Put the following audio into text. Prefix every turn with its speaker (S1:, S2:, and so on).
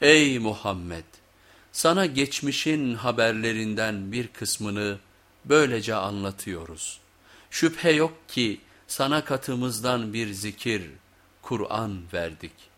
S1: Ey Muhammed! Sana geçmişin haberlerinden bir kısmını böylece anlatıyoruz. Şüphe yok ki sana katımızdan bir zikir, Kur'an verdik.''